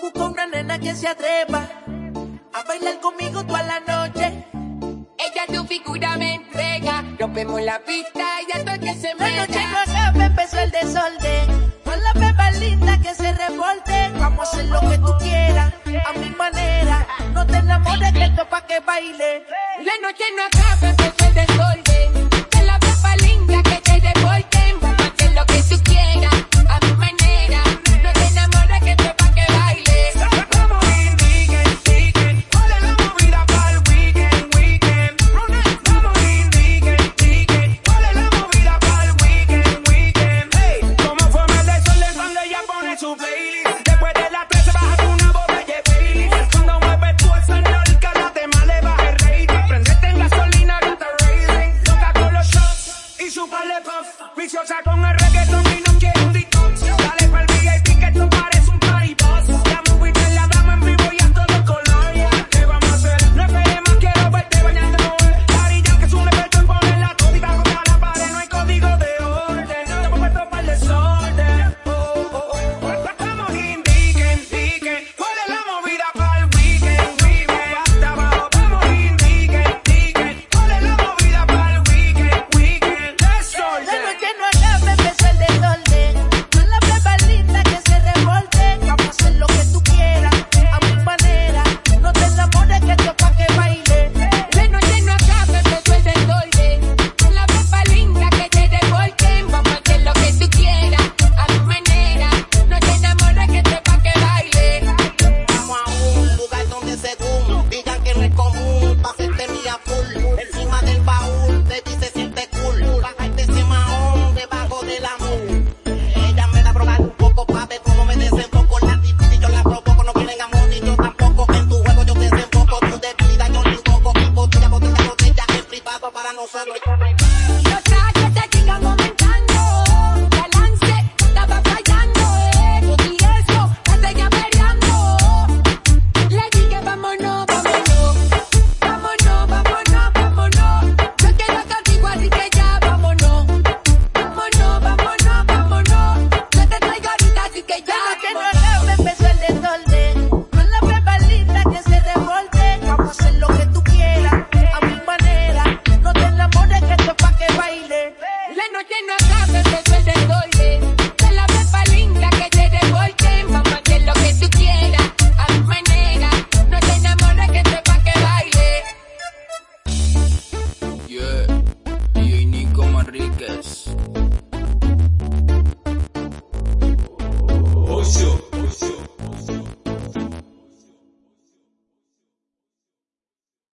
busco una nena que se atreva a bailar conmigo toda la noche. Ella tu figura me entrega, rompemos la pista y hasta que se La noche no acaba, empezó el desorden. Con la beba linda que se revolte. Vamos a hacer lo que tú quieras, a mi manera. No te enamores que esto es pa' que baile. La noche no acaba, empezó el desorden. Dios acá. Yo traje este chinga